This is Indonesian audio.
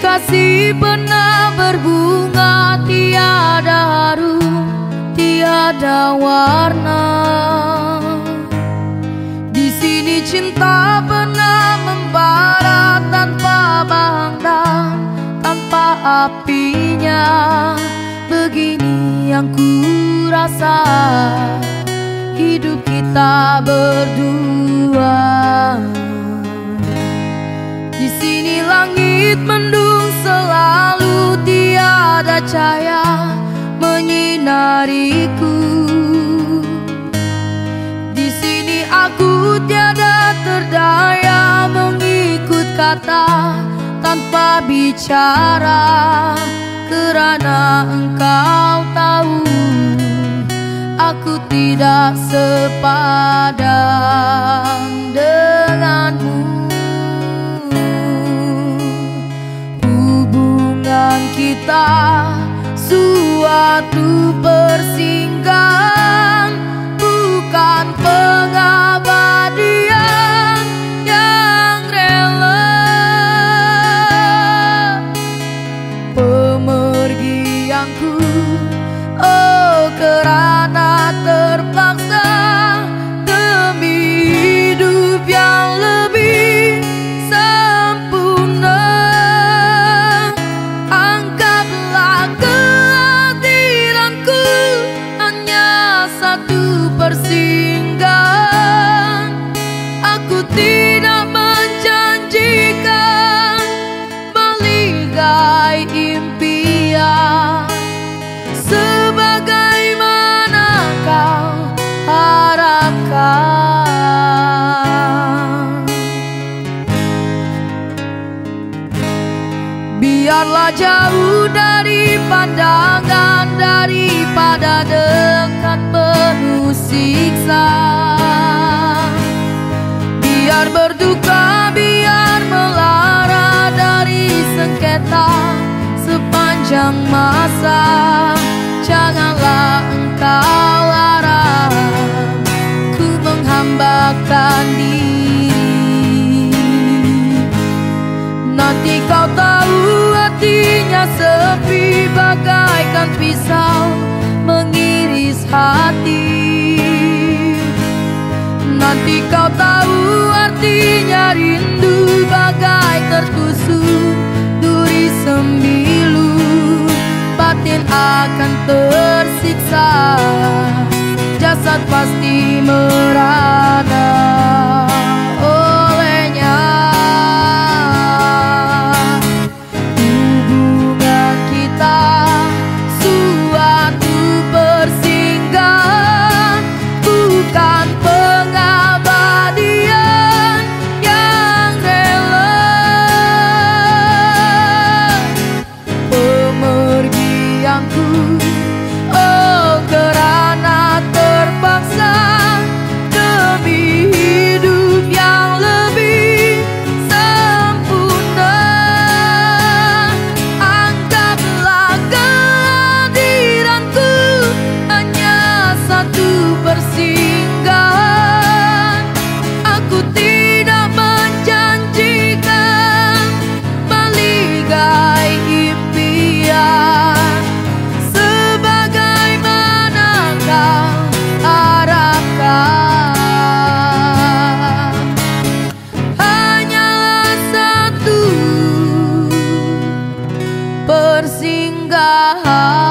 kasih pernah berbunga tiada harum, tiada warna. Di sini cinta pernah membara tanpa bahan dan tanpa apinya. Begini yang ku rasa hidup kita berdua. Di sini langit mendung cahaya menyinariku. Di sini aku tiada terdaya mengikut kata tanpa bicara kerana engkau tahu aku tidak sepadan denganmu. Kita suatu persinggahan biarlah jauh dari pandangan daripada dekat penuh siksa biar berduka biar melara dari sengketa sepanjang masa pisau mengiris hati. Nanti kau tahu artinya rindu bagai tertusuk duri sembilu Batin akan tersiksa Jasad pasti heart.